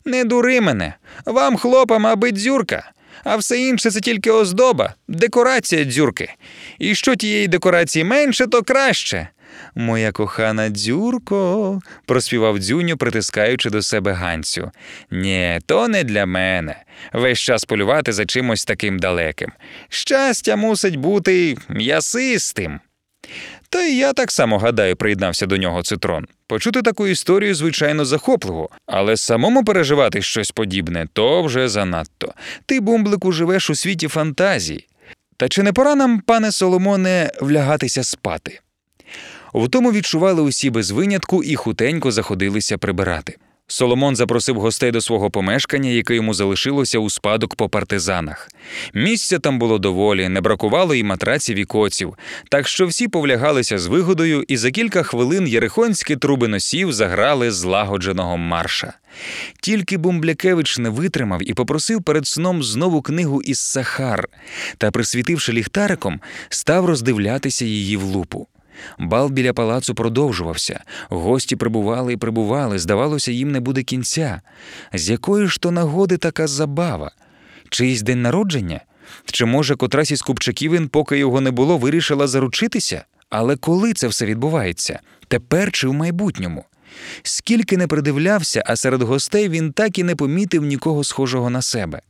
Не дури мене, вам, хлопам, аби дзюрка, а все інше це тільки оздоба, декорація дзюрки. І що тієї декорації менше, то краще. Моя кохана дзюрко, проспівав дзюню, притискаючи до себе Ганцю. Нє, то не для мене. Весь час полювати за чимось таким далеким. Щастя мусить бути м'ясистим. Та й я так само гадаю, приєднався до нього цитрон. Почути таку історію, звичайно, захопливо, але самому переживати щось подібне то вже занадто. Ти, бумблику, живеш у світі фантазій. Та чи не пора нам, пане Соломоне, влягатися спати? В тому відчували усі без винятку і хутенько заходилися прибирати. Соломон запросив гостей до свого помешкання, яке йому залишилося у спадок по партизанах. Місця там було доволі, не бракувало і матраців і коців, так що всі повлягалися з вигодою, і за кілька хвилин єрихонські труби носів заграли злагодженого марша. Тільки Бумблякевич не витримав і попросив перед сном знову книгу із Сахар та, присвітивши ліхтариком, став роздивлятися її в лупу. Бал біля палацу продовжувався, гості прибували і прибували, здавалося, їм не буде кінця. З якої ж то нагоди така забава? Чиїсь день народження? Чи, може, котрась із Купчаківин, поки його не було, вирішила заручитися? Але коли це все відбувається? Тепер чи в майбутньому? Скільки не придивлявся, а серед гостей він так і не помітив нікого схожого на себе.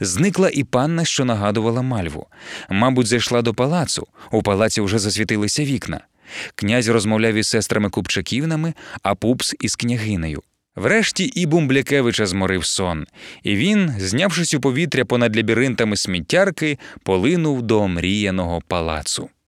Зникла і панна, що нагадувала мальву. Мабуть, зайшла до палацу. У палаці вже засвітилися вікна. Князь розмовляв із сестрами Купчаківнами, а пупс із княгинею. Врешті і Бумблякевича зморив сон, і він, знявшись у повітря понад лабіринтами сміттярки, полинув до омріяного палацу.